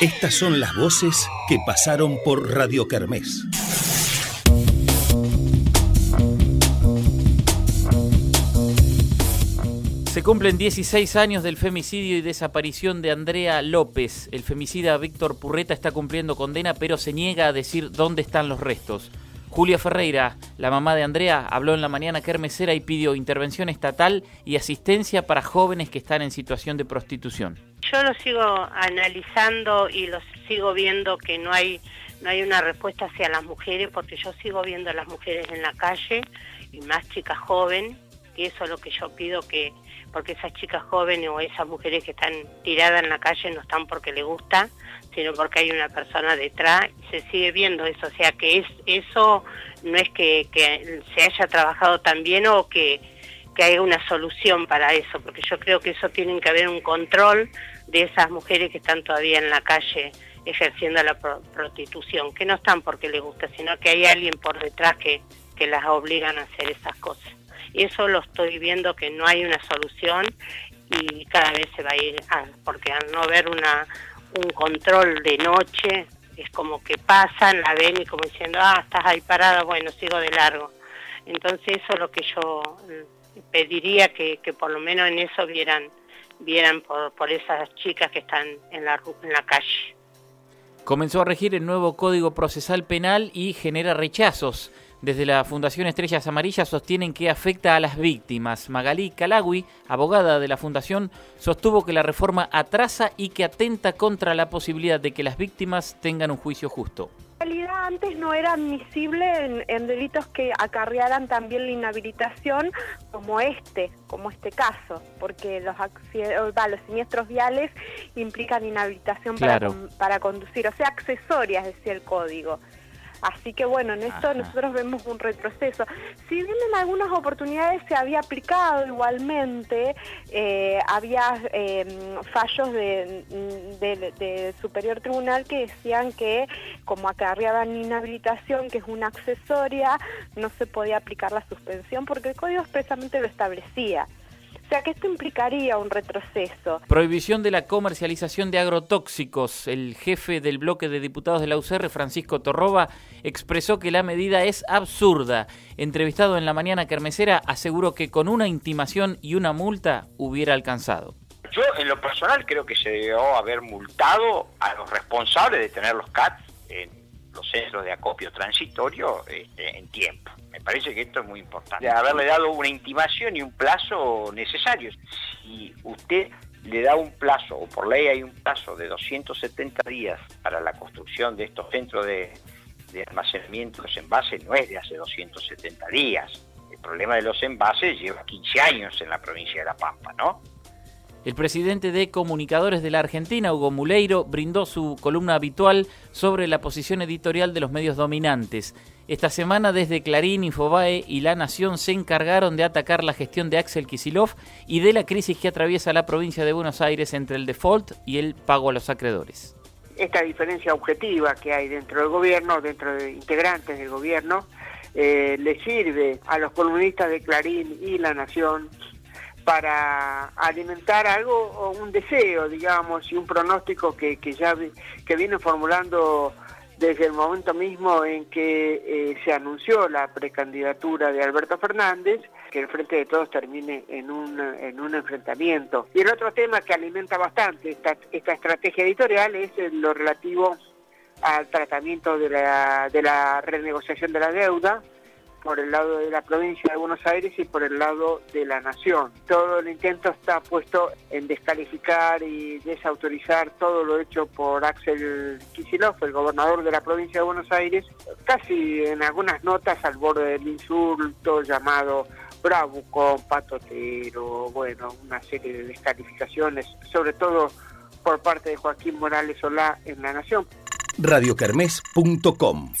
Estas son las voces que pasaron por Radio Kermés. Se cumplen 16 años del femicidio y desaparición de Andrea López. El femicida Víctor Purreta está cumpliendo condena, pero se niega a decir dónde están los restos. Julia Ferreira, la mamá de Andrea, habló en la mañana kermesera y pidió intervención estatal y asistencia para jóvenes que están en situación de prostitución. Yo lo sigo analizando y lo sigo viendo que no hay no hay una respuesta hacia las mujeres porque yo sigo viendo a las mujeres en la calle y más chicas jóvenes y eso es lo que yo pido que porque esas chicas jóvenes o esas mujeres que están tiradas en la calle no están porque les gusta sino porque hay una persona detrás y se sigue viendo eso o sea que es eso no es que, que se haya trabajado tan bien o que que haya una solución para eso, porque yo creo que eso tiene que haber un control de esas mujeres que están todavía en la calle ejerciendo la prostitución, que no están porque les gusta, sino que hay alguien por detrás que, que las obligan a hacer esas cosas. Eso lo estoy viendo que no hay una solución y cada vez se va a ir, porque al no ver una, un control de noche, es como que pasan, la ven y como diciendo, ah, estás ahí parada, bueno, sigo de largo. Entonces eso es lo que yo pediría que, que por lo menos en eso vieran vieran por, por esas chicas que están en la, en la calle. Comenzó a regir el nuevo Código Procesal Penal y genera rechazos. Desde la Fundación Estrellas Amarillas sostienen que afecta a las víctimas. Magalí Calagui, abogada de la Fundación, sostuvo que la reforma atrasa y que atenta contra la posibilidad de que las víctimas tengan un juicio justo realidad antes no era admisible en, delitos que acarrearan también la inhabilitación como este, como este caso, porque los, los siniestros viales implican inhabilitación para, para conducir, o sea, accesorias, decía el código. Así que bueno, en esto nosotros vemos un retroceso. Si bien en algunas oportunidades se había aplicado igualmente, eh, había em, fallos de, de, Superior Tribunal que decían que como acarreaban inhabilitación, que es una accesoria, no se podía aplicar la suspensión porque el código expresamente lo establecía. O sea que esto implicaría un retroceso. Prohibición de la comercialización de agrotóxicos. El jefe del bloque de diputados de la UCR, Francisco Torroba, expresó que la medida es absurda. Entrevistado en la mañana kermesera, aseguró que con una intimación y una multa hubiera alcanzado. Yo en lo personal creo que se debió haber multado a los responsables de tener los CAT en los centros de acopio transitorio este, en tiempo. Me parece que esto es muy importante. De haberle dado una intimación y un plazo necesario. Si usted le da un plazo, o por ley hay un plazo de 270 días para la construcción de estos centros de, almacenamiento de los envases, no es de hace 270 días. El problema de los envases lleva 15 años en la provincia de La Pampa, ¿no? El presidente de Comunicadores de la Argentina, Hugo Muleiro, brindó su columna habitual sobre la posición editorial de los medios dominantes. Esta semana desde Clarín, Infobae y La Nación se encargaron de atacar la gestión de Axel Kisilov y de la crisis que atraviesa la provincia de Buenos Aires entre el default y el pago a los acreedores. Esta diferencia objetiva que hay dentro del gobierno, dentro de integrantes del gobierno, eh, le sirve a los columnistas de Clarín y La Nación para alimentar algo o un deseo, digamos, y un pronóstico que, que ya que viene formulando desde el momento mismo en que eh, se anunció la precandidatura de Alberto Fernández, que el Frente de Todos termine en un, en un enfrentamiento. Y el otro tema que alimenta bastante esta, esta estrategia editorial es lo relativo al tratamiento de la, de la renegociación de la deuda, por el lado de la provincia de Buenos Aires y por el lado de la nación. Todo el intento está puesto en descalificar y desautorizar todo lo hecho por Axel Kicillof, el gobernador de la provincia de Buenos Aires, casi en algunas notas al borde del insulto llamado bravucón, patotero, bueno, una serie de descalificaciones, sobre todo por parte de Joaquín Morales Solá en La Nación. radiocarmes.com